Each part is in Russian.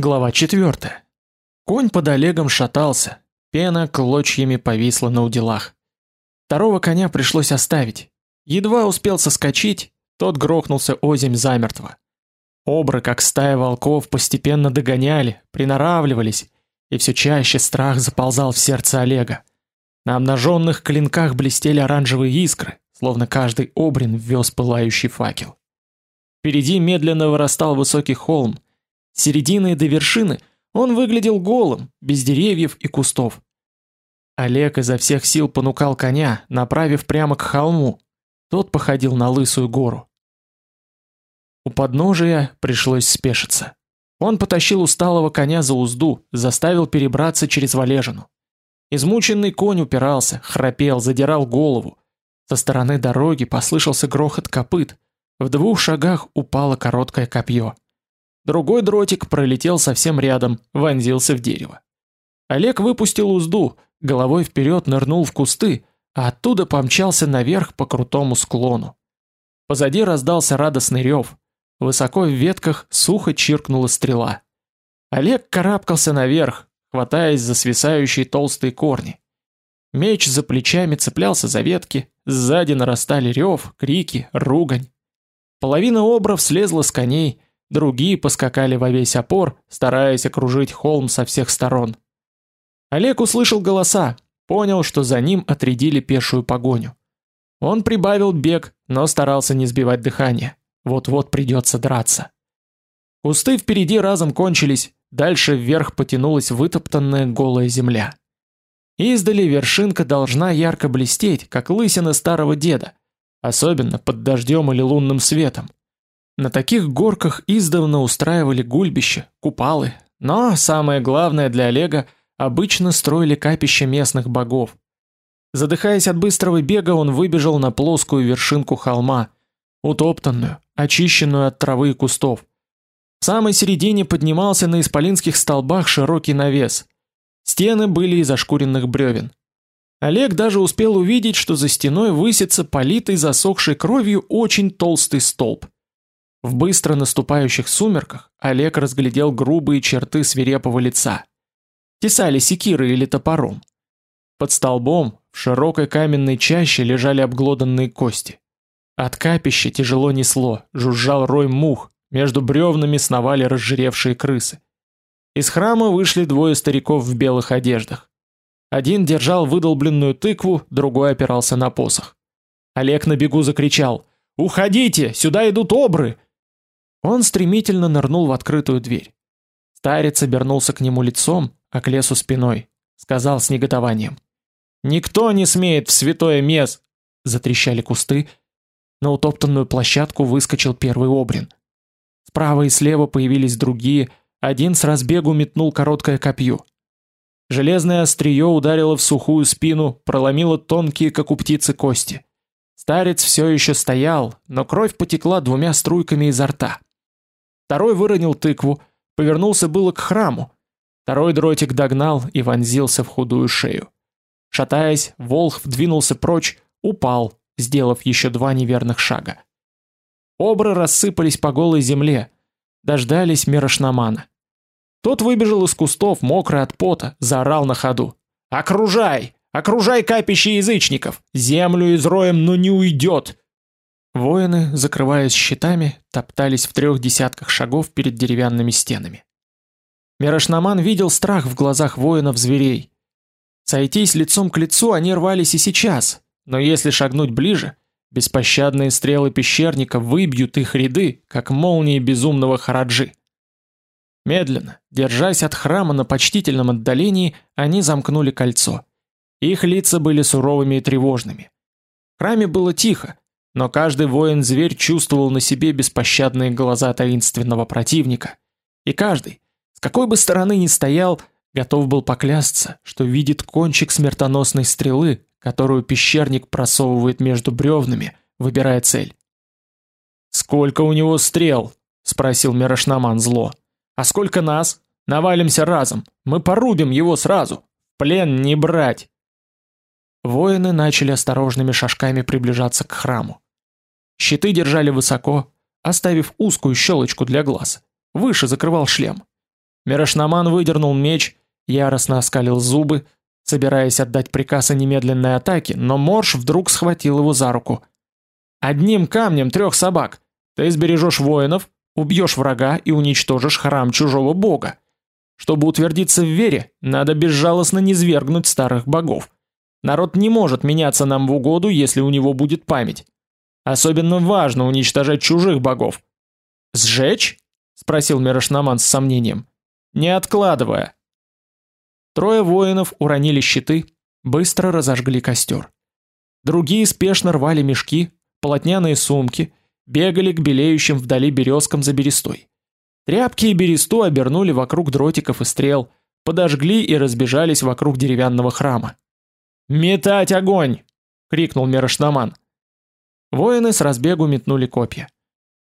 Глава 4. Конь под Олегом шатался, пена клочьями повисла на уделах. Второго коня пришлось оставить. Едва успел соскочить, тот грохнулся озимь замертво. Обры, как стая волков, постепенно догоняли, приноравливались, и все чаще страх заползал в сердце Олега. На обнаженных клинках блестели оранжевые искры, словно каждый обрин ввез пылающий факел. Впереди медленно вырастал высокий холм, середины до вершины он выглядел голым, без деревьев и кустов. Олег изо всех сил понукал коня, направив прямо к холму. Тот походил на лысую гору. У подножия пришлось спешиться. Он потащил усталого коня за узду, заставил перебраться через валежину. Измученный конь упирался, храпел, задирал голову. Со стороны дороги послышался грохот копыт. В двух шагах упало короткое копье. Другой дротик пролетел совсем рядом, вонзился в дерево. Олег выпустил узду, головой вперед нырнул в кусты, а оттуда помчался наверх по крутому склону. Позади раздался радостный рев. Высоко в ветках сухо чиркнула стрела. Олег карабкался наверх, хватаясь за свисающие толстые корни. Меч за плечами цеплялся за ветки, сзади нарастали рев, крики, ругань. Половина обров слезла с коней, другие поскакали во весь опор, стараясь окружить холм со всех сторон. Олег услышал голоса, понял, что за ним отрядили пешую погоню. Он прибавил бег, но старался не сбивать дыхание. Вот-вот придется драться. Кусты впереди разом кончились, дальше вверх потянулась вытоптанная голая земля. Издали вершинка должна ярко блестеть, как лысина старого деда, особенно под дождем или лунным светом. На таких горках издавна устраивали гульбища, купалы, но самое главное для Олега обычно строили капища местных богов. Задыхаясь от быстрого бега, он выбежал на плоскую вершинку холма, утоптанную, очищенную от травы и кустов. В самой середине поднимался на исполинских столбах широкий навес. Стены были из ошкуренных бревен. Олег даже успел увидеть, что за стеной высится политый засохшей кровью очень толстый столб. В быстро наступающих сумерках Олег разглядел грубые черты свирепого лица. Тесали секирой или топором. Под столбом в широкой каменной чаще лежали обглоданные кости. От капища тяжело несло, жужжал рой мух, между бревнами сновали разжиревшие крысы. Из храма вышли двое стариков в белых одеждах. Один держал выдолбленную тыкву, другой опирался на посох. Олег на бегу закричал: "Уходите, сюда идут обры!" Он стремительно нырнул в открытую дверь. Старец обернулся к нему лицом, а к лесу спиной, сказал с негодованием: "Никто не смеет в святое место!" Затрещали кусты. На утоптанную площадку выскочил первый обрин. Справа и слева появились другие, один с разбегу метнул короткое копье. Железное острие ударило в сухую спину, проломило тонкие, как у птицы, кости. Старец все еще стоял, но кровь потекла двумя струйками изо рта. Второй выронил тыкву, повернулся было к храму. Второй дротик догнал и вонзился в худую шею. Шатаясь, волх двинулся прочь, упал, сделав еще два неверных шага. Обры рассыпались по голой земле, дождались Мирошнамана. Тот выбежал из кустов, мокрый от пота, заорал на ходу: "Окружай! Окружай капище язычников! Землю изроем, но не уйдет! Воины, закрываясь щитами, топтались в трех десятках шагов перед деревянными стенами. Мирошнаман видел страх в глазах воинов-зверей. Сойтись лицом к лицу они рвались и сейчас, но если шагнуть ближе, беспощадные стрелы пещерника выбьют их ряды, как молнии безумного хараджи. Медленно, держась от храма на почтительном отдалении, они замкнули кольцо. Их лица были суровыми и тревожными. В храме было тихо, но каждый воин-зверь чувствовал на себе беспощадные глаза таинственного противника, и каждый, с какой бы стороны ни стоял, готов был поклясться, что видит кончик смертоносной стрелы, которую пещерник просовывает между бревнами, выбирая цель. «Сколько у него стрел?» — спросил Мирошнаман зло. «А сколько нас? Навалимся разом. Мы порубим его сразу. плен не брать!» Воины начали осторожными шажками приближаться к храму. Щиты держали высоко, оставив узкую щелочку для глаз. Выше закрывал шлем. Мирошнаман выдернул меч, яростно оскалил зубы, собираясь отдать приказ о немедленной атаке, но Морж вдруг схватил его за руку. «Одним камнем трех собак! Ты сбережешь воинов, убьешь врага и уничтожишь храм чужого бога. Чтобы утвердиться в вере, надо безжалостно низвергнуть старых богов. Народ не может меняться нам в угоду, если у него будет память. Особенно важно уничтожать чужих богов. Сжечь? спросил Мирошнаман с сомнением. Не откладывая. Трое воинов уронили щиты, быстро разожгли костер. Другие спешно рвали мешки, полотняные сумки, бегали к белеющим вдали березкам за берестой. Тряпки и бересту обернули вокруг дротиков и стрел, подожгли и разбежались вокруг деревянного храма. «Метать огонь!» — крикнул Мирошнаман. Воины с разбегу метнули копья.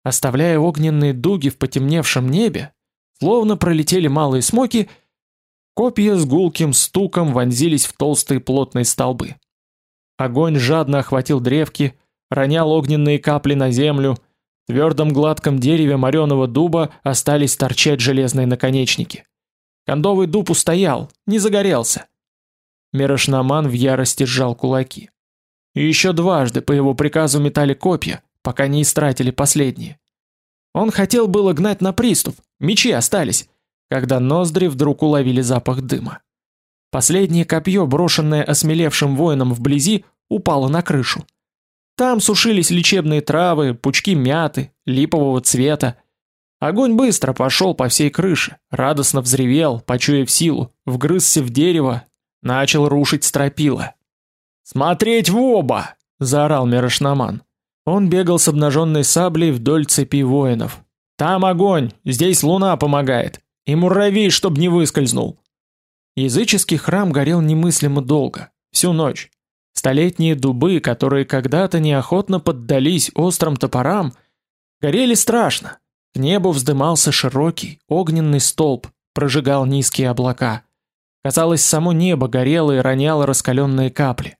Оставляя огненные дуги в потемневшем небе, словно пролетели малые смоки, копья с гулким стуком вонзились в толстые плотные столбы. Огонь жадно охватил древки, ронял огненные капли на землю, в твердом гладком дереве мореного дуба остались торчать железные наконечники. Кондовый дуб устоял, не загорелся. Мирошнаман в ярости сжал кулаки. И еще дважды по его приказу метали копья, пока не истратили последние. Он хотел было гнать на приступ, мечи остались, когда ноздри вдруг уловили запах дыма. Последнее копье, брошенное осмелевшим воином вблизи, упало на крышу. Там сушились лечебные травы, пучки мяты, липового цвета. Огонь быстро пошел по всей крыше, радостно взревел, почуяв силу, вгрызся в дерево, начал рушить стропила. «Смотреть в оба!» — заорал Мирошнаман. Он бегал с обнаженной саблей вдоль цепи воинов. «Там огонь! Здесь луна помогает! И муравей, чтоб не выскользнул!» Языческий храм горел немыслимо долго, всю ночь. Столетние дубы, которые когда-то неохотно поддались острым топорам, горели страшно. К небу вздымался широкий огненный столб, прожигал низкие облака. Казалось, само небо горело и роняло раскаленные капли.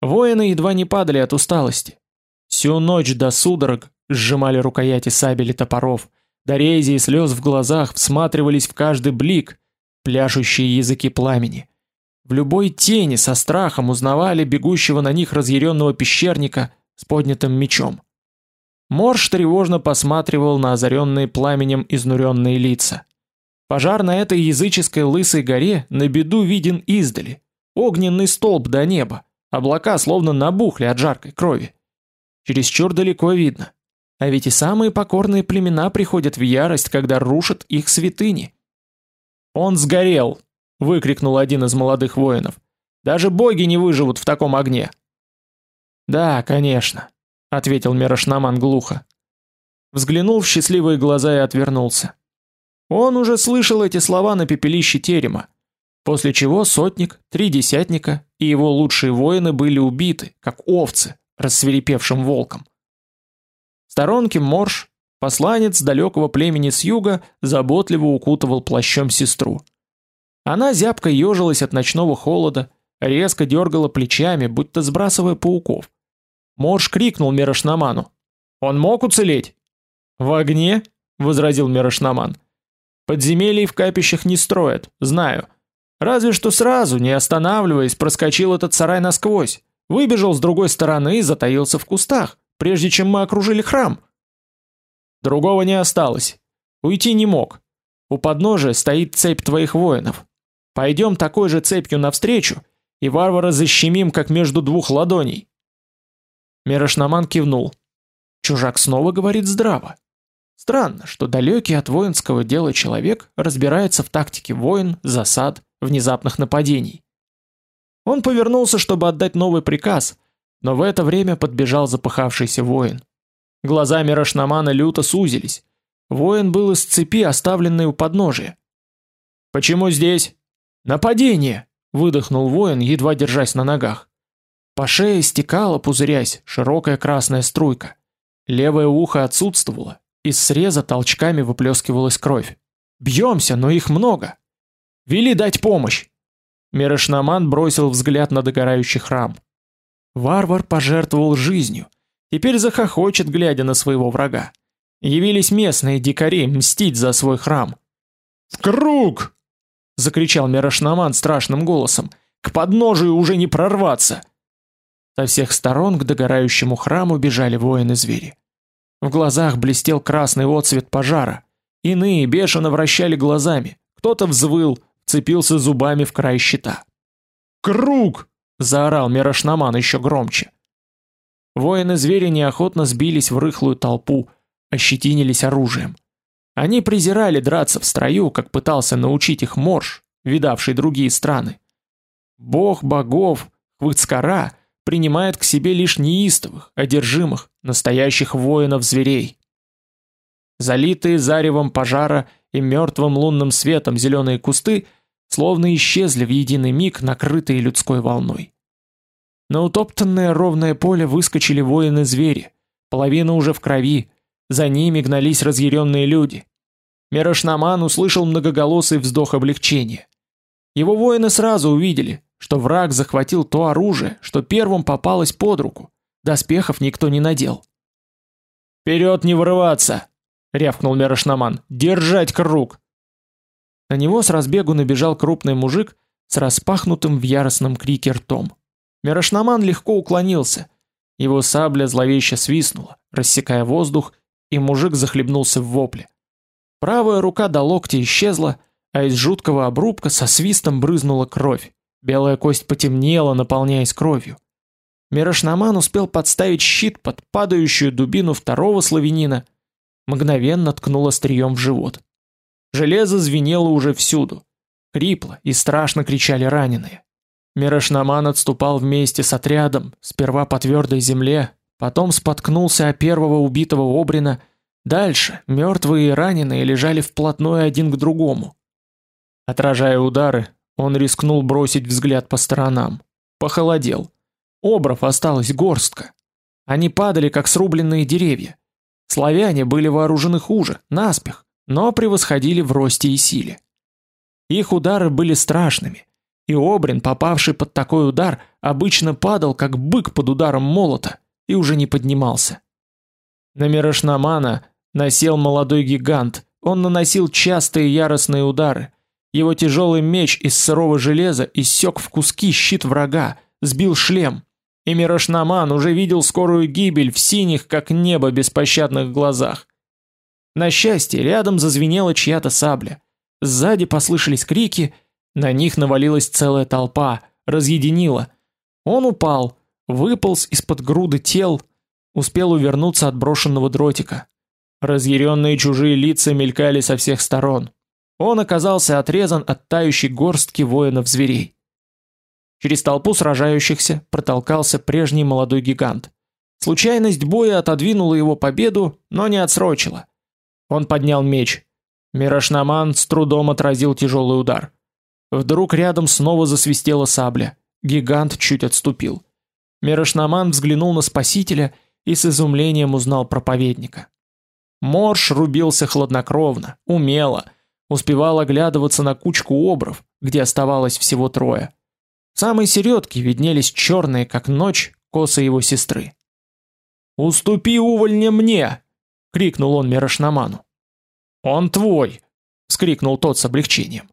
Воины едва не падали от усталости. Всю ночь до судорог сжимали рукояти сабель и топоров, до рези и слез в глазах всматривались в каждый блик, пляшущие языки пламени. В любой тени со страхом узнавали бегущего на них разъяренного пещерника с поднятым мечом. Морж тревожно посматривал на озаренные пламенем изнуренные лица. Пожар на этой языческой лысой горе на беду виден издали. Огненный столб до неба, облака словно набухли от жаркой крови. Чересчур далеко видно. А ведь и самые покорные племена приходят в ярость, когда рушат их святыни. «Он сгорел!» — выкрикнул один из молодых воинов. «Даже боги не выживут в таком огне!» «Да, конечно», — ответил Мирошнаман глухо. Взглянул в счастливые глаза и отвернулся. Он уже слышал эти слова на пепелище терема, после чего сотник, три десятника и его лучшие воины были убиты, как овцы, рассверепевшим волком. В сторонке Морж, посланец далекого племени с юга, заботливо укутывал плащом сестру. Она зябко ежилась от ночного холода, резко дергала плечами, будто сбрасывая пауков. Морж крикнул Мирошнаману. «Он мог уцелеть?» «В огне?» — возразил Мирошнаман. Подземелий в капищах не строят, знаю. Разве что сразу, не останавливаясь, проскочил этот сарай насквозь, выбежал с другой стороны и затаился в кустах, прежде чем мы окружили храм. Другого не осталось. Уйти не мог. У подножия стоит цепь твоих воинов. Пойдем такой же цепью навстречу, и варвара защемим, как между двух ладоней. Мирошнаман кивнул. Чужак снова говорит здраво. Странно, что далекий от воинского дела человек разбирается в тактике войн, засад, внезапных нападений. Он повернулся, чтобы отдать новый приказ, но в это время подбежал запыхавшийся воин. Глаза Мирошнамана люто сузились. Воин был из цепи, оставленной у подножия. «Почему здесь?» «Нападение!» — выдохнул воин, едва держась на ногах. По шее стекала, пузырясь, широкая красная струйка. Левое ухо отсутствовало, из среза толчками выплескивалась кровь. Бьемся, но их много. Вели дать помощь. Мирошнаман бросил взгляд на догорающий храм. Варвар пожертвовал жизнью. Теперь захохочет, глядя на своего врага. Явились местные дикари мстить за свой храм. В круг! закричал Мирошнаман страшным голосом. К подножию уже не прорваться. Со всех сторон к догорающему храму бежали воины-звери. В глазах блестел красный отсвет пожара. Иные бешено вращали глазами. Кто-то взвыл, цепился зубами в край щита. «Круг!» — заорал Мирошнаман еще громче. Воины-звери неохотно сбились в рыхлую толпу, ощетинились оружием. Они презирали драться в строю, как пытался научить их Морж, видавший другие страны. Бог богов, Хвыцкара, принимает к себе лишь неистовых, одержимых, настоящих воинов-зверей. Залитые заревом пожара и мертвым лунным светом зеленые кусты словно исчезли в единый миг, накрытые людской волной. На утоптанное ровное поле выскочили воины-звери, половина уже в крови, за ними гнались разъяренные люди. Мирошнаман услышал многоголосый вздох облегчения. Его воины сразу увидели, что враг захватил то оружие, что первым попалось под руку. Доспехов никто не надел. «Вперед не вырываться!» — рявкнул Мирошнаман. «Держать круг!» На него с разбегу набежал крупный мужик с распахнутым в яростном крике ртом. Мирошнаман легко уклонился. Его сабля зловеще свистнула, рассекая воздух, и мужик захлебнулся в вопле. Правая рука до локтя исчезла, а из жуткого обрубка со свистом брызнула кровь. Белая кость потемнела, наполняясь кровью. Мирошнаман успел подставить щит под падающую дубину второго славянина, мгновенно ткнул острием в живот. Железо звенело уже всюду. Хрипло и страшно кричали раненые. Мирошнаман отступал вместе с отрядом, сперва по твердой земле, потом споткнулся о первого убитого обрина, дальше мертвые и раненые лежали вплотную один к другому. Отражая удары, он рискнул бросить взгляд по сторонам. Похолодел. Обров осталось горстка. Они падали, как срубленные деревья. Славяне были вооружены хуже, наспех, но превосходили в росте и силе. Их удары были страшными, и Обрин, попавший под такой удар, обычно падал, как бык под ударом молота, и уже не поднимался. На Мирошнамана насел молодой гигант, он наносил частые яростные удары, его тяжелый меч из сырого железа иссек в куски щит врага, сбил шлем. И Мирошнаман уже видел скорую гибель в синих, как небо, беспощадных глазах. На счастье, рядом зазвенела чья-то сабля. Сзади послышались крики, на них навалилась целая толпа, разъединила. Он упал, выполз из-под груды тел, успел увернуться от брошенного дротика. Разъяренные чужие лица мелькали со всех сторон. Он оказался отрезан от тающей горстки воинов-зверей. Через толпу сражающихся протолкался прежний молодой гигант. Случайность боя отодвинула его победу, но не отсрочила. Он поднял меч. Мирошнаман с трудом отразил тяжелый удар. Вдруг рядом снова засвистела сабля. Гигант чуть отступил. Мирошнаман взглянул на спасителя и с изумлением узнал проповедника. Морж рубился хладнокровно, умело, успевал оглядываться на кучку обров, где оставалось всего трое. В самой середке виднелись черные, как ночь, косы его сестры. «Уступи увольня мне!» — крикнул он Мирошнаману. «Он твой!» — вскрикнул тот с облегчением.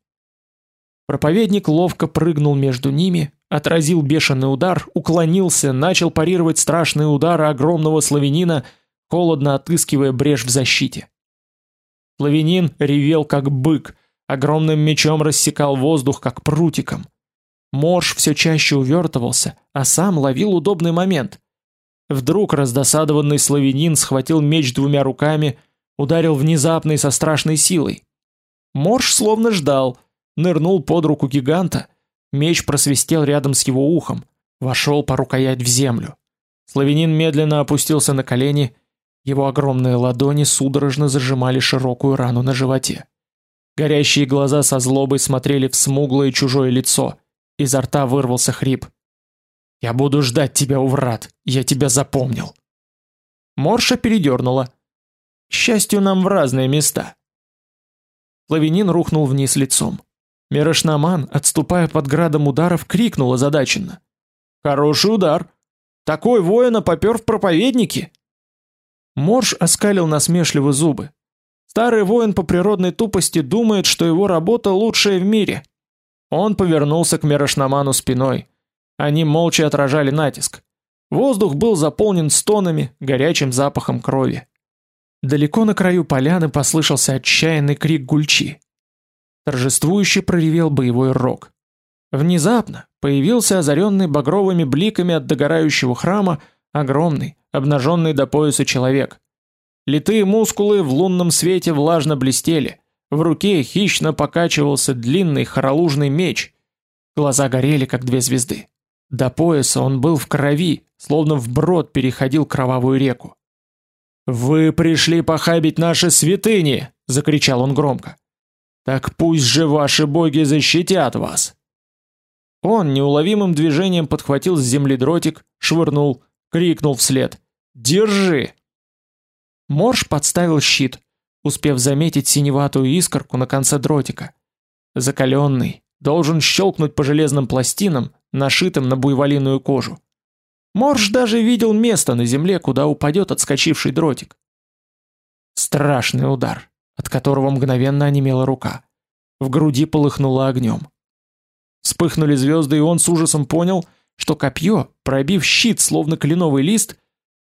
Проповедник ловко прыгнул между ними, отразил бешеный удар, уклонился, начал парировать страшные удары огромного славянина, холодно отыскивая брешь в защите. Славянин ревел как бык, огромным мечом рассекал воздух как прутиком. Морж все чаще увертывался, а сам ловил удобный момент. Вдруг раздосадованный славянин схватил меч двумя руками, ударил внезапно и со страшной силой. Морж словно ждал, нырнул под руку гиганта, меч просвистел рядом с его ухом, вошел по рукоять в землю. Славянин медленно опустился на колени его огромные ладони судорожно зажимали широкую рану на животе. Горящие глаза со злобой смотрели в смуглое чужое лицо. Изо рта вырвался хрип. «Я буду ждать тебя у врат, я тебя запомнил». Морша передернула. «К счастью, нам в разные места». Славянин рухнул вниз лицом. Мирошнаман, отступая под градом ударов, крикнул озадаченно. «Хороший удар! Такой воина попер в проповедники!» Морж оскалил насмешливо зубы. Старый воин по природной тупости думает, что его работа лучшая в мире. Он повернулся к Мирошнаману спиной. Они молча отражали натиск. Воздух был заполнен стонами, горячим запахом крови. Далеко на краю поляны послышался отчаянный крик гульчи. Торжествующе проревел боевой рог. Внезапно появился озаренный багровыми бликами от догорающего храма огромный, обнаженный до пояса человек. Литые мускулы в лунном свете влажно блестели. В руке хищно покачивался длинный хоролужный меч. Глаза горели, как две звезды. До пояса он был в крови, словно вброд переходил кровавую реку. «Вы пришли похабить наши святыни!» — закричал он громко. «Так пусть же ваши боги защитят вас!» Он неуловимым движением подхватил с земли дротик, швырнул, крикнул вслед. «Держи!» Морж подставил щит, успев заметить синеватую искорку на конце дротика. Закаленный, должен щелкнуть по железным пластинам, нашитым на буйволиную кожу. Морж даже видел место на земле, куда упадет отскочивший дротик. Страшный удар, от которого мгновенно онемела рука. В груди полыхнуло огнем. Вспыхнули звезды, и он с ужасом понял, что копье, пробив щит, словно кленовый лист,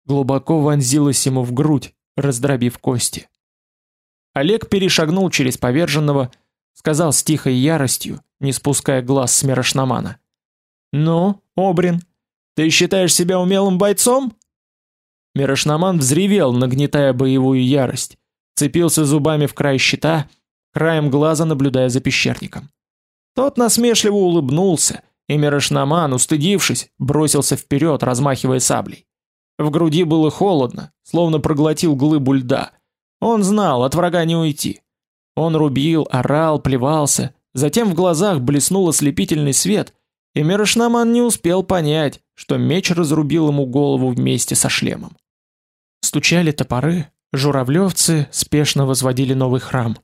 глубоко вонзилось ему в грудь, раздробив кости. Олег перешагнул через поверженного, сказал с тихой яростью, не спуская глаз с Мирошнамана. «Ну, Обрин, ты считаешь себя умелым бойцом?» Мирошнаман взревел, нагнетая боевую ярость, цепился зубами в край щита, краем глаза наблюдая за пещерником. Тот насмешливо улыбнулся, и Мирошнаман, устыдившись, бросился вперед, размахивая саблей. В груди было холодно, словно проглотил глыбу льда. Он знал, от врага не уйти. Он рубил, орал, плевался, затем в глазах блеснул ослепительный свет, и Мирошнаман не успел понять, что меч разрубил ему голову вместе со шлемом. Стучали топоры, журавлевцы спешно возводили новый храм.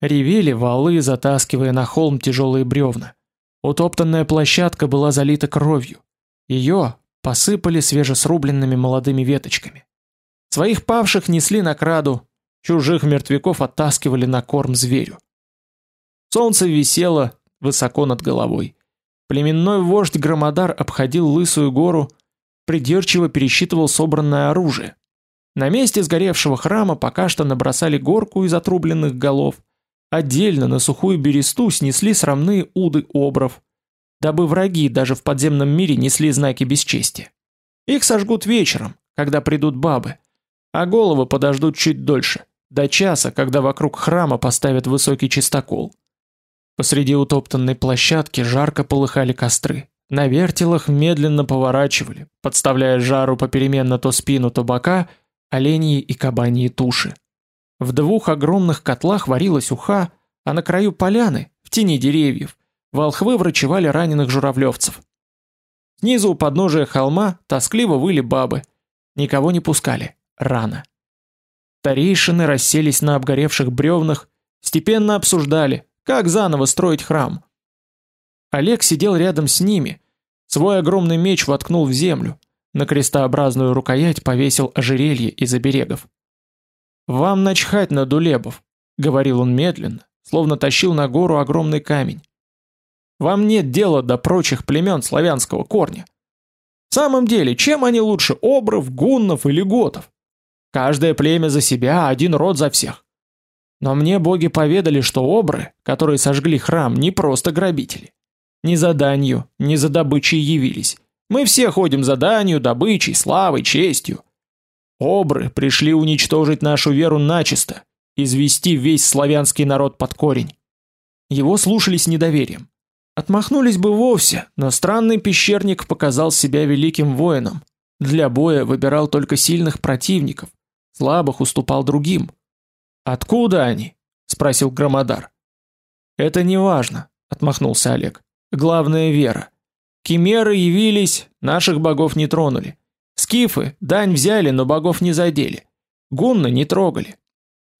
Ревели валы, затаскивая на холм тяжелые бревна. Утоптанная площадка была залита кровью. Ее, посыпали свежесрубленными молодыми веточками. Своих павших несли на краду, чужих мертвяков оттаскивали на корм зверю. Солнце висело высоко над головой. Племенной вождь Громодар обходил лысую гору, придирчиво пересчитывал собранное оружие. На месте сгоревшего храма пока что набросали горку из отрубленных голов, отдельно на сухую бересту снесли срамные уды обров, дабы враги даже в подземном мире несли знаки бесчестия. Их сожгут вечером, когда придут бабы, а головы подождут чуть дольше, до часа, когда вокруг храма поставят высокий чистокол. Посреди утоптанной площадки жарко полыхали костры. На вертелах медленно поворачивали, подставляя жару попеременно то спину, то бока, оленьи и кабаньи туши. В двух огромных котлах варилась уха, а на краю поляны, в тени деревьев, волхвы врачевали раненых журавлевцев. Снизу у подножия холма тоскливо выли бабы. Никого не пускали. Рано. Старейшины расселись на обгоревших бревнах, степенно обсуждали, как заново строить храм. Олег сидел рядом с ними, свой огромный меч воткнул в землю, на крестообразную рукоять повесил ожерелье из оберегов. «Вам начхать на дулебов», — говорил он медленно, словно тащил на гору огромный камень. Вам нет дела до прочих племен славянского корня. В самом деле, чем они лучше обров, гуннов или готов? Каждое племя за себя, один род за всех. Но мне боги поведали, что обры, которые сожгли храм, не просто грабители. Не за данью, не за добычей явились. Мы все ходим за данью, добычей, славой, честью. Обры пришли уничтожить нашу веру начисто, извести весь славянский народ под корень. Его слушали с недоверием. Отмахнулись бы вовсе, но странный пещерник показал себя великим воином. Для боя выбирал только сильных противников, слабых уступал другим. Откуда они? спросил Громодар. Это не важно, отмахнулся Олег. Главное вера. Кимеры явились, наших богов не тронули. Скифы дань взяли, но богов не задели. Гунны не трогали.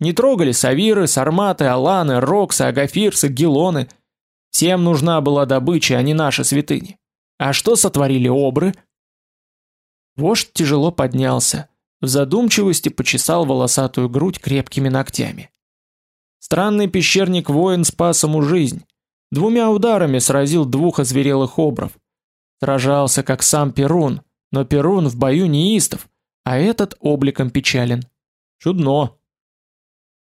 Не трогали савиры, сарматы, аланы, роксы, агафирсы, гелоны – Всем нужна была добыча, а не наши святыни. А что сотворили обры? Вождь тяжело поднялся, в задумчивости почесал волосатую грудь крепкими ногтями. Странный пещерник-воин спас ему жизнь. Двумя ударами сразил двух озверелых обров. Сражался, как сам Перун, но Перун в бою неистов, а этот обликом печален. Чудно.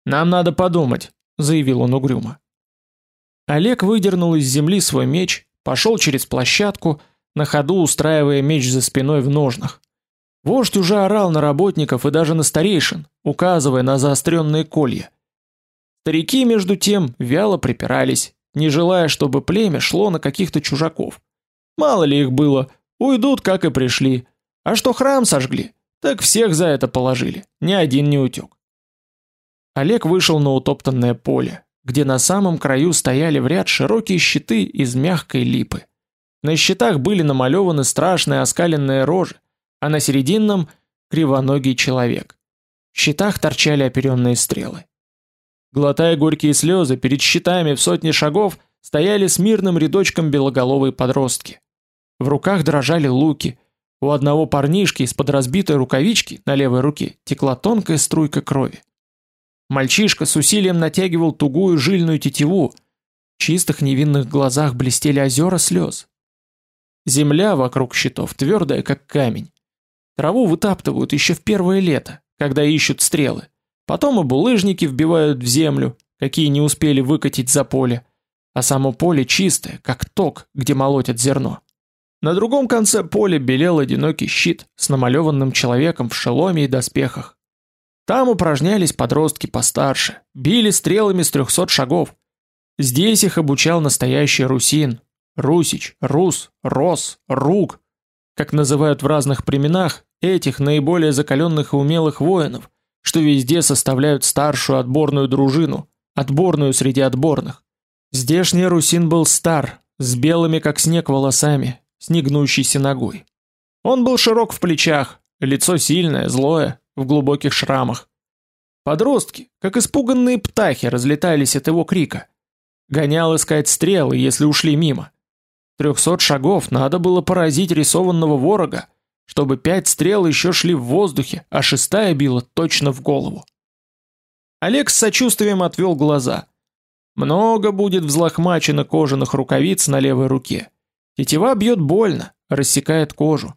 «Нам надо подумать», — заявил он угрюмо. Олег выдернул из земли свой меч, пошел через площадку, на ходу устраивая меч за спиной в ножнах. Вождь уже орал на работников и даже на старейшин, указывая на заостренные колья. Старики, между тем, вяло припирались, не желая, чтобы племя шло на каких-то чужаков. Мало ли их было, уйдут, как и пришли. А что храм сожгли, так всех за это положили, ни один не утек. Олег вышел на утоптанное поле, где на самом краю стояли в ряд широкие щиты из мягкой липы. На щитах были намалеваны страшные оскаленные рожи, а на серединном — кривоногий человек. В щитах торчали оперенные стрелы. Глотая горькие слезы, перед щитами в сотни шагов стояли с мирным рядочком белоголовые подростки. В руках дрожали луки. У одного парнишки из-под разбитой рукавички на левой руке текла тонкая струйка крови. Мальчишка с усилием натягивал тугую жильную тетиву. В чистых невинных глазах блестели озера слез. Земля вокруг щитов твердая, как камень. Траву вытаптывают еще в первое лето, когда ищут стрелы. Потом и булыжники вбивают в землю, какие не успели выкатить за поле, а само поле чистое, как ток, где молотят зерно. На другом конце поля белел одинокий щит с намалеванным человеком в шеломе и доспехах. Там упражнялись подростки постарше, били стрелами с трехсот шагов. Здесь их обучал настоящий русин, русич, рус, рос, рук, как называют в разных племенах этих наиболее закаленных и умелых воинов, что везде составляют старшую отборную дружину, отборную среди отборных. Здешний русин был стар, с белыми как снег волосами, с негнущейся ногой. Он был широк в плечах, лицо сильное, злое, в глубоких шрамах. Подростки, как испуганные птахи, разлетались от его крика. Гонял искать стрелы, если ушли мимо. Трехсот шагов надо было поразить рисованного ворога, чтобы пять стрел еще шли в воздухе, а шестая била точно в голову. Олег с сочувствием отвел глаза. Много будет взлохмачено кожаных рукавиц на левой руке. Тетива бьет больно, рассекает кожу.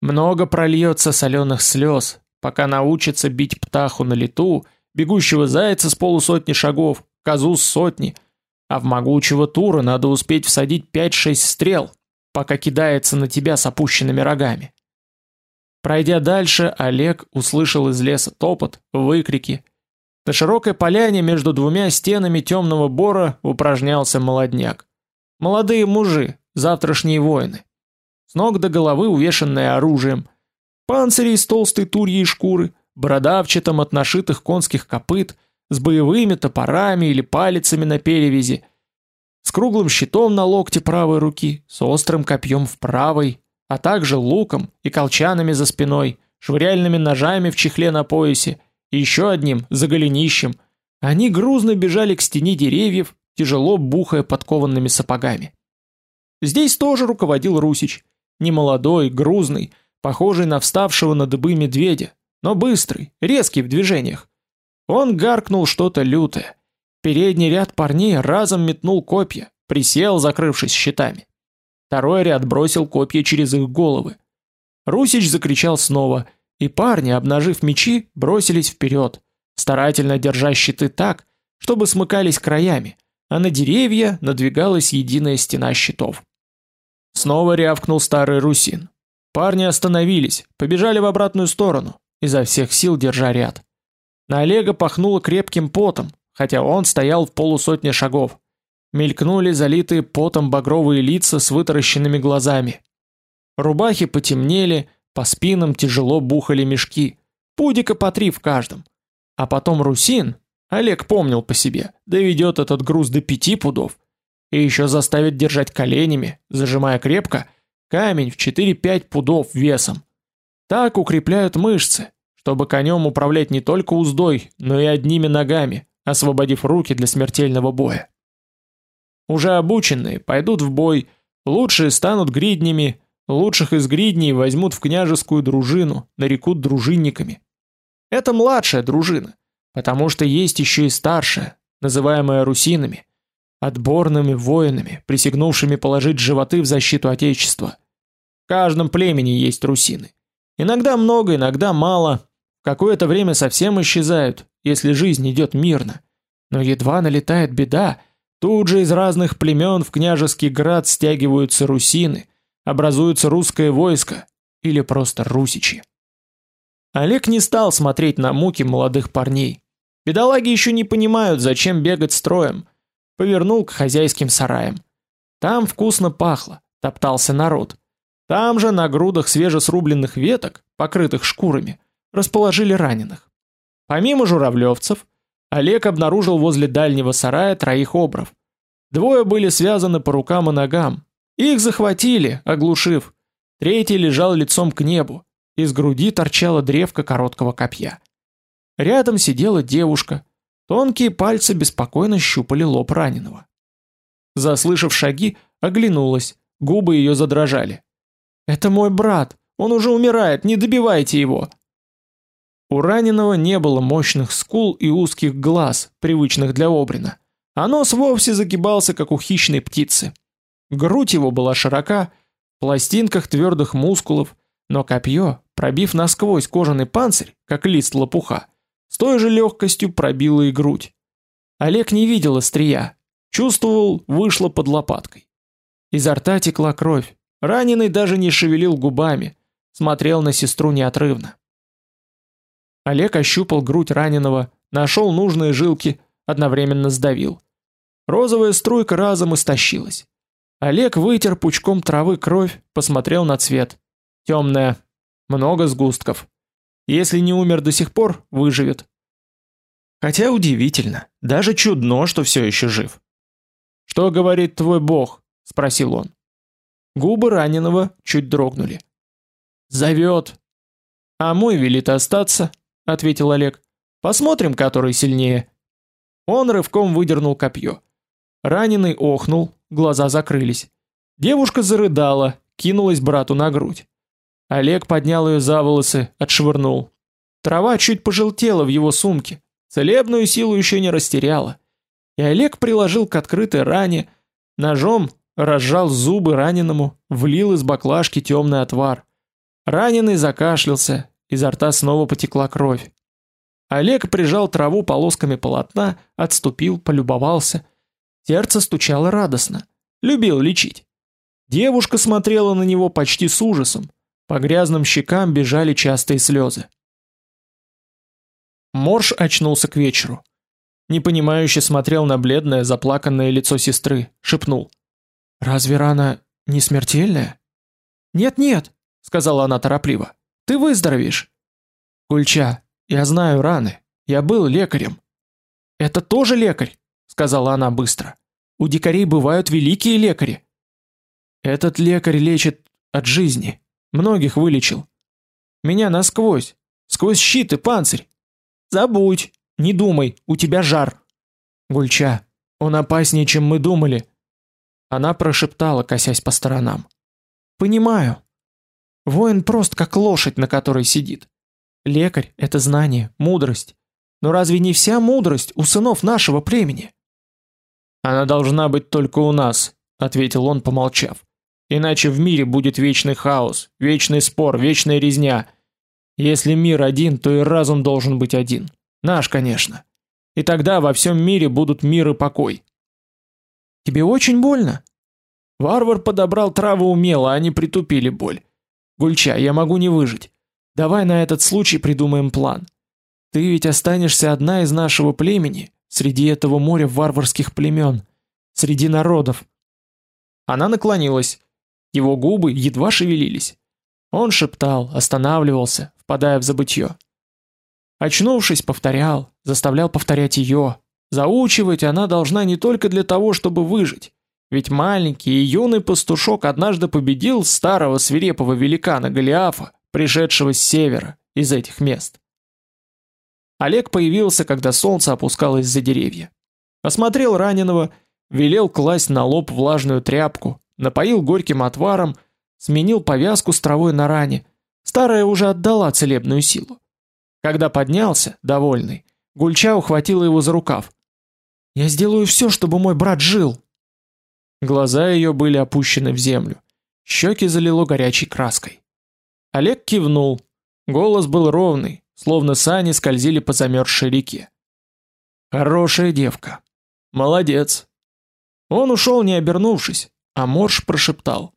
Много прольется соленых слез, пока научится бить птаху на лету, бегущего зайца с полусотни шагов, козу с сотни, а в могучего тура надо успеть всадить пять-шесть стрел, пока кидается на тебя с опущенными рогами. Пройдя дальше, Олег услышал из леса топот, выкрики. На широкой поляне между двумя стенами темного бора упражнялся молодняк. Молодые мужи, завтрашние воины. С ног до головы увешанные оружием. Панцири из толстой турьей шкуры, бородавчатом от нашитых конских копыт, с боевыми топорами или палицами на перевязи, с круглым щитом на локте правой руки, с острым копьем в правой, а также луком и колчанами за спиной, швыряльными ножами в чехле на поясе и еще одним за голенищем. Они грузно бежали к стене деревьев, тяжело бухая подкованными сапогами. Здесь тоже руководил Русич, немолодой, грузный, похожий на вставшего на дыбы медведя, но быстрый, резкий в движениях. Он гаркнул что-то лютое. Передний ряд парней разом метнул копья, присел, закрывшись щитами. Второй ряд бросил копья через их головы. Русич закричал снова, и парни, обнажив мечи, бросились вперед, старательно держа щиты так, чтобы смыкались краями, а на деревья надвигалась единая стена щитов. Снова рявкнул старый русин. Парни остановились, побежали в обратную сторону, изо всех сил держа ряд. На Олега пахнуло крепким потом, хотя он стоял в полусотне шагов. Мелькнули залитые потом багровые лица с вытаращенными глазами. Рубахи потемнели, по спинам тяжело бухали мешки, пудика по три в каждом. А потом русин, Олег помнил по себе, доведет этот груз до пяти пудов, и еще заставит держать коленями, зажимая крепко, камень в 4-5 пудов весом. Так укрепляют мышцы, чтобы конем управлять не только уздой, но и одними ногами, освободив руки для смертельного боя. Уже обученные пойдут в бой, лучшие станут гриднями, лучших из гридней возьмут в княжескую дружину, нарекут дружинниками. Это младшая дружина, потому что есть еще и старшая, называемая русинами, отборными воинами, присягнувшими положить животы в защиту отечества. В каждом племени есть русины. Иногда много, иногда мало. Какое-то время совсем исчезают, если жизнь идет мирно. Но едва налетает беда, тут же из разных племен в княжеский град стягиваются русины, образуется русское войско или просто русичи. Олег не стал смотреть на муки молодых парней. Бедолаги еще не понимают, зачем бегать строем повернул к хозяйским сараям. Там вкусно пахло, топтался народ. Там же на грудах свежесрубленных веток, покрытых шкурами, расположили раненых. Помимо журавлевцев, Олег обнаружил возле дальнего сарая троих обров. Двое были связаны по рукам и ногам. Их захватили, оглушив. Третий лежал лицом к небу. Из груди торчала древко короткого копья. Рядом сидела девушка, Тонкие пальцы беспокойно щупали лоб раненого. Заслышав шаги, оглянулась, губы ее задрожали. «Это мой брат, он уже умирает, не добивайте его!» У раненого не было мощных скул и узких глаз, привычных для обрина, а нос вовсе загибался, как у хищной птицы. Грудь его была широка, в пластинках твердых мускулов, но копье, пробив насквозь кожаный панцирь, как лист лопуха, с той же легкостью пробила и грудь. Олег не видел острия, чувствовал, вышло под лопаткой. Изо рта текла кровь. Раненый даже не шевелил губами, смотрел на сестру неотрывно. Олег ощупал грудь раненого, нашел нужные жилки, одновременно сдавил. Розовая струйка разом истощилась. Олег вытер пучком травы кровь, посмотрел на цвет. Темная, много сгустков. Если не умер до сих пор, выживет. Хотя удивительно, даже чудно, что все еще жив. Что говорит твой бог? спросил он. Губы раненого чуть дрогнули. Зовет. А мой велит остаться, ответил Олег. Посмотрим, который сильнее. Он рывком выдернул копье. Раненый охнул, глаза закрылись. Девушка зарыдала, кинулась брату на грудь. Олег поднял ее за волосы, отшвырнул. Трава чуть пожелтела в его сумке, целебную силу еще не растеряла. И Олег приложил к открытой ране, ножом разжал зубы раненому, влил из баклажки темный отвар. Раненый закашлялся, изо рта снова потекла кровь. Олег прижал траву полосками полотна, отступил, полюбовался. Сердце стучало радостно. Любил лечить. Девушка смотрела на него почти с ужасом. По грязным щекам бежали частые слезы. Морж очнулся к вечеру. Непонимающе смотрел на бледное, заплаканное лицо сестры, шепнул: "Разве рана не смертельная?" "Нет-нет", сказала она торопливо. "Ты выздоровеешь". "Гульча, я знаю раны. Я был лекарем". "Это тоже лекарь", сказала она быстро. "У дикарей бывают великие лекари". "Этот лекарь лечит от жизни", Многих вылечил. Меня насквозь, сквозь щит и панцирь. Забудь, не думай, у тебя жар. Гульча, он опаснее, чем мы думали. Она прошептала, косясь по сторонам. Понимаю. Воин прост как лошадь, на которой сидит. Лекарь это знание, мудрость. Но разве не вся мудрость у сынов нашего племени? Она должна быть только у нас, ответил он, помолчав. Иначе в мире будет вечный хаос, вечный спор, вечная резня. Если мир один, то и разум должен быть один. Наш, конечно. И тогда во всем мире будут мир и покой. Тебе очень больно? Варвар подобрал травы умело, они притупили боль. Гульча, я могу не выжить. Давай на этот случай придумаем план. Ты ведь останешься одна из нашего племени среди этого моря варварских племен, среди народов. Она наклонилась, его губы едва шевелились. Он шептал, останавливался, впадая в забытье. Очнувшись, повторял, заставлял повторять ее. Заучивать она должна не только для того, чтобы выжить. Ведь маленький и юный пастушок однажды победил старого свирепого великана Голиафа, пришедшего с севера, из этих мест. Олег появился, когда солнце опускалось за деревья. Осмотрел раненого, велел класть на лоб влажную тряпку, напоил горьким отваром, сменил повязку с травой на ране. Старая уже отдала целебную силу. Когда поднялся, довольный, Гульча ухватила его за рукав. Я сделаю все, чтобы мой брат жил. Глаза ее были опущены в землю. Щеки залило горячей краской. Олег кивнул. Голос был ровный, словно сани скользили по замерзшей реке. Хорошая девка. Молодец. Он ушел не обернувшись, а Морж прошептал: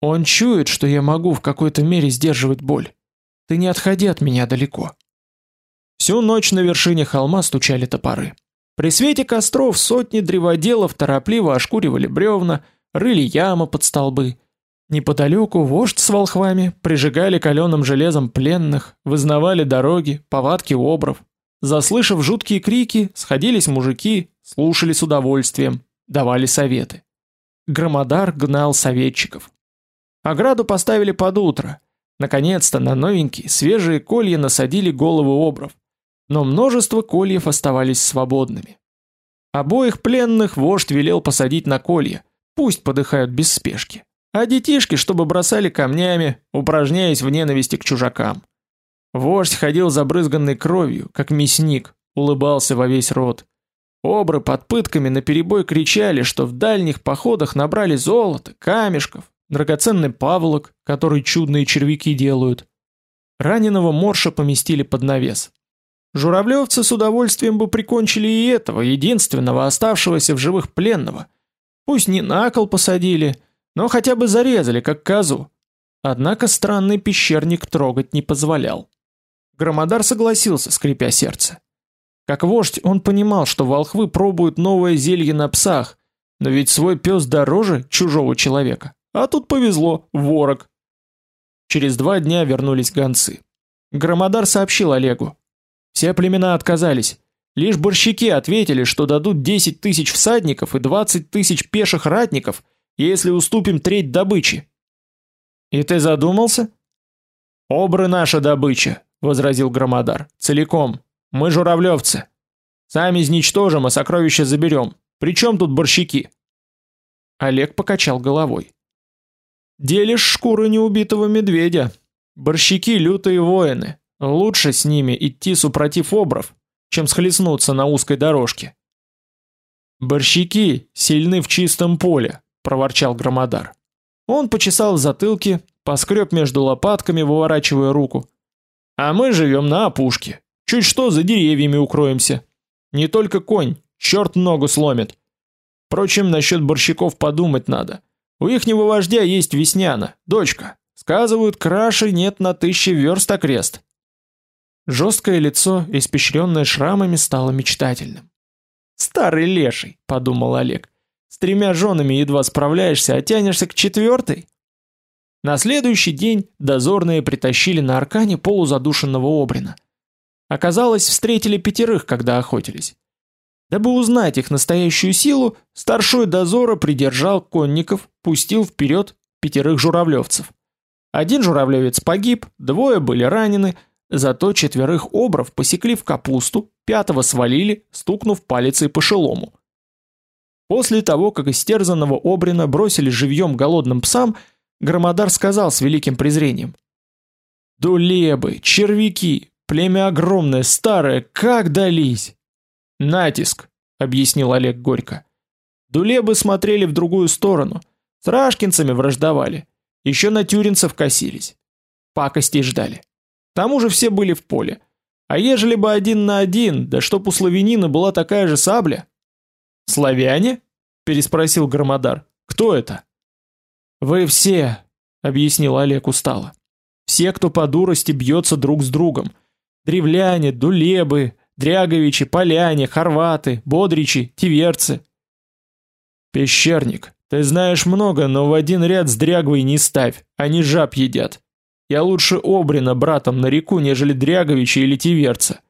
"Он чует, что я могу в какой-то мере сдерживать боль. Ты не отходи от меня далеко". Всю ночь на вершине холма стучали топоры. При свете костров сотни древоделов торопливо ошкуривали бревна, рыли ямы под столбы. Неподалеку вождь с волхвами прижигали каленым железом пленных, вызнавали дороги, повадки обров. Заслышав жуткие крики, сходились мужики, слушали с удовольствием, давали советы. Громодар гнал советчиков. Ограду поставили под утро. Наконец-то на новенькие, свежие колья насадили головы обров. Но множество кольев оставались свободными. Обоих пленных вождь велел посадить на колья, пусть подыхают без спешки а детишки, чтобы бросали камнями, упражняясь в ненависти к чужакам. Вождь ходил забрызганный кровью, как мясник, улыбался во весь рот. Обры под пытками наперебой кричали, что в дальних походах набрали золото, камешков, драгоценный паволок, который чудные червяки делают. Раненого морша поместили под навес. Журавлевцы с удовольствием бы прикончили и этого, единственного оставшегося в живых пленного. Пусть не на кол посадили, но хотя бы зарезали, как козу. Однако странный пещерник трогать не позволял. Громодар согласился, скрипя сердце. Как вождь, он понимал, что волхвы пробуют новое зелье на псах, но ведь свой пес дороже чужого человека. А тут повезло, ворог. Через два дня вернулись гонцы. Громодар сообщил Олегу. Все племена отказались. Лишь борщики ответили, что дадут 10 тысяч всадников и 20 тысяч пеших ратников – если уступим треть добычи. И ты задумался? Обры наша добыча, возразил Громодар. Целиком. Мы журавлевцы. Сами изничтожим, а сокровища заберем. Причем тут борщики? Олег покачал головой. Делишь шкуры неубитого медведя. Борщики лютые воины. Лучше с ними идти супротив обров, чем схлестнуться на узкой дорожке. Борщики сильны в чистом поле, проворчал Громодар. Он почесал в затылке, между лопатками, выворачивая руку. А мы живем на опушке. Чуть что за деревьями укроемся. Не только конь, черт ногу сломит. Впрочем, насчет борщиков подумать надо. У ихнего вождя есть Весняна, дочка. Сказывают, краши нет на тысячи верст окрест. Жесткое лицо, испещренное шрамами, стало мечтательным. Старый леший, подумал Олег. С тремя женами едва справляешься, а тянешься к четвертой. На следующий день дозорные притащили на аркане полузадушенного обрина. Оказалось, встретили пятерых, когда охотились. Дабы узнать их настоящую силу, старшой дозора придержал конников, пустил вперед пятерых журавлевцев. Один журавлевец погиб, двое были ранены, зато четверых обров посекли в капусту, пятого свалили, стукнув палицей по шелому. После того, как истерзанного Обрина бросили живьем голодным псам, Громодар сказал с великим презрением. «Дулебы, червяки, племя огромное, старое, как дались!» «Натиск», — объяснил Олег горько. «Дулебы смотрели в другую сторону, с рашкинцами враждовали, еще на тюринцев косились, пакостей ждали. Тому же все были в поле. А ежели бы один на один, да чтоб у славянина была такая же сабля, Славяне? переспросил Громодар. Кто это? Вы все, объяснил Олег устало. Все, кто по дурости бьется друг с другом. Древляне, дулебы, дряговичи, поляне, хорваты, бодричи, тиверцы. Пещерник, ты знаешь много, но в один ряд с дрягвой не ставь, они жаб едят. Я лучше Обрина братом на реку, нежели дряговича или тиверца.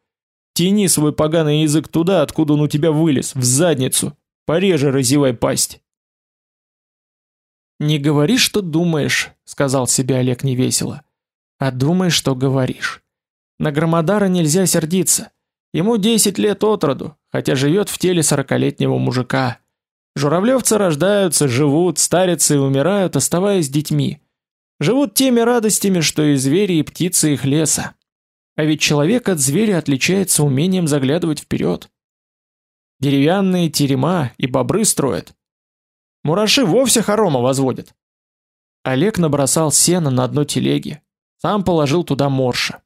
Тяни свой поганый язык туда, откуда он у тебя вылез, в задницу. Пореже разевай пасть. Не говори, что думаешь, сказал себе Олег невесело. А думай, что говоришь. На Громодара нельзя сердиться. Ему 10 лет от роду, хотя живет в теле сорокалетнего мужика. Журавлевцы рождаются, живут, старятся и умирают, оставаясь детьми. Живут теми радостями, что и звери, и птицы их леса. А ведь человек от зверя отличается умением заглядывать вперед. Деревянные терема и бобры строят. Мураши вовсе хорома возводят. Олег набросал сено на дно телеги, сам положил туда морша.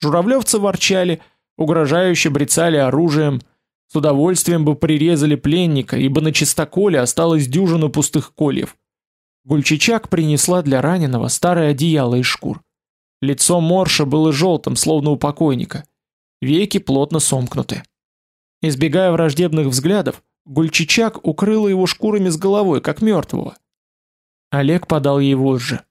Журавлевцы ворчали, угрожающе брецали оружием, с удовольствием бы прирезали пленника, ибо на чистоколе осталось дюжина пустых кольев. Гульчичак принесла для раненого старое одеяло из шкур. Лицо Морша было желтым, словно у покойника. Веки плотно сомкнуты. Избегая враждебных взглядов, Гульчичак укрыла его шкурами с головой, как мертвого. Олег подал ей вожжи.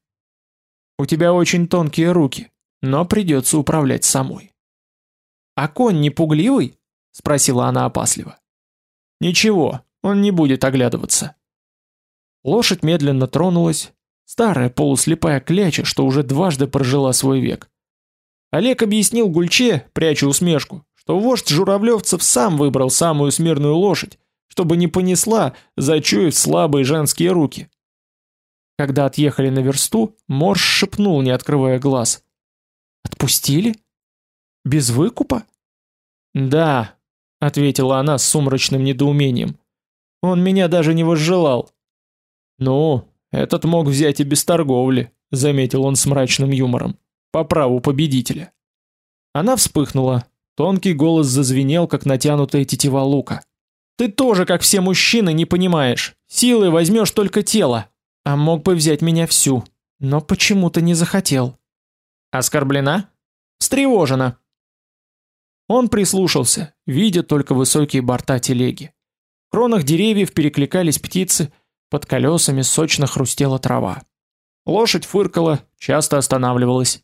«У тебя очень тонкие руки, но придется управлять самой». «А конь не пугливый?» — спросила она опасливо. «Ничего, он не будет оглядываться». Лошадь медленно тронулась, старая полуслепая кляча, что уже дважды прожила свой век. Олег объяснил Гульче, пряча усмешку, что вождь журавлевцев сам выбрал самую смирную лошадь, чтобы не понесла, зачуяв слабые женские руки. Когда отъехали на версту, Морж шепнул, не открывая глаз. «Отпустили? Без выкупа?» «Да», — ответила она с сумрачным недоумением. «Он меня даже не возжелал». «Ну, этот мог взять и без торговли», — заметил он с мрачным юмором. «По праву победителя». Она вспыхнула. Тонкий голос зазвенел, как натянутая тетива лука. «Ты тоже, как все мужчины, не понимаешь. Силой возьмешь только тело, а мог бы взять меня всю, но почему-то не захотел». «Оскорблена?» «Встревожена». Он прислушался, видя только высокие борта телеги. В кронах деревьев перекликались птицы, под колесами сочно хрустела трава. Лошадь фыркала, часто останавливалась.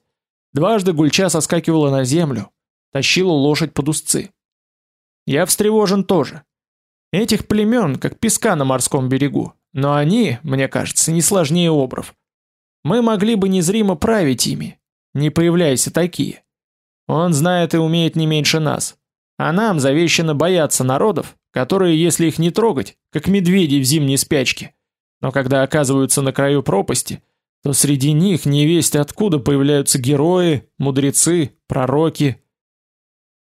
Дважды гульча соскакивала на землю, тащила лошадь под узцы. Я встревожен тоже. Этих племен, как песка на морском берегу, но они, мне кажется, не сложнее обров. Мы могли бы незримо править ими, не появляясь такие. Он знает и умеет не меньше нас. А нам завещано бояться народов, которые, если их не трогать, как медведи в зимней спячке, но когда оказываются на краю пропасти, то среди них не весть откуда появляются герои, мудрецы, пророки.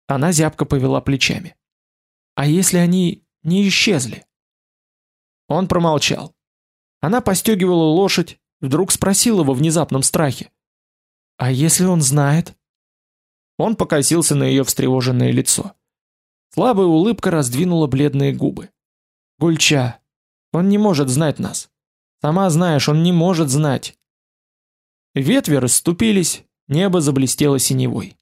Она зябко повела плечами. А если они не исчезли? Он промолчал. Она постегивала лошадь, вдруг спросила во внезапном страхе: "А если он знает?" Он покосился на ее встревоженное лицо. Слабая улыбка раздвинула бледные губы. "Гульча, он не может знать нас. Сама знаешь, он не может знать. Ветви расступились, небо заблестело синевой.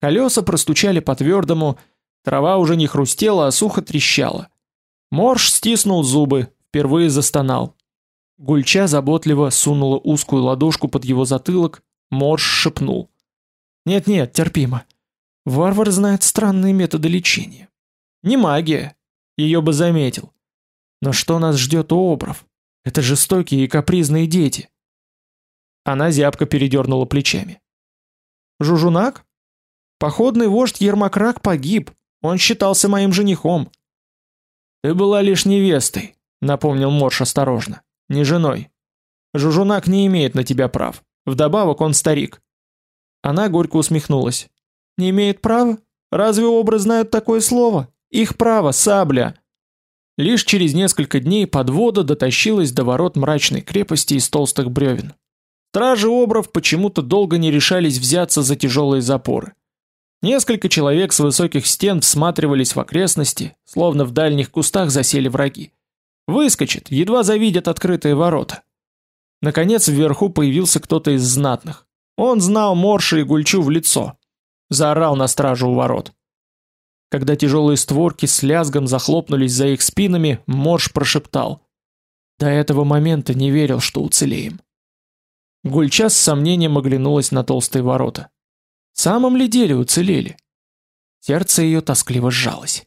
Колеса простучали по твердому, трава уже не хрустела, а сухо трещала. Морж стиснул зубы, впервые застонал. Гульча заботливо сунула узкую ладошку под его затылок, Морж шепнул: "Нет-нет, терпимо. Варвар знает странные методы лечения. Не магия, ее бы заметил. Но что нас ждет у обров? Это жестокие и капризные дети. Она зябко передернула плечами. Жужунак? Походный вождь Ермакрак погиб. Он считался моим женихом. Ты была лишь невестой, напомнил Морш осторожно. Не женой. Жужунак не имеет на тебя прав. Вдобавок он старик. Она горько усмехнулась. Не имеет права? Разве образ знают такое слово? Их право сабля. Лишь через несколько дней подвода дотащилась до ворот мрачной крепости из толстых бревен. Стражи обров почему-то долго не решались взяться за тяжелые запоры. Несколько человек с высоких стен всматривались в окрестности, словно в дальних кустах засели враги. Выскочит, едва завидят открытые ворота. Наконец вверху появился кто-то из знатных. Он знал Морша и Гульчу в лицо. Заорал на стражу у ворот. Когда тяжелые створки с лязгом захлопнулись за их спинами, Морж прошептал: "До этого момента не верил, что уцелеем". Гульча с сомнением оглянулась на толстые ворота. самом ли деле уцелели? Сердце ее тоскливо сжалось.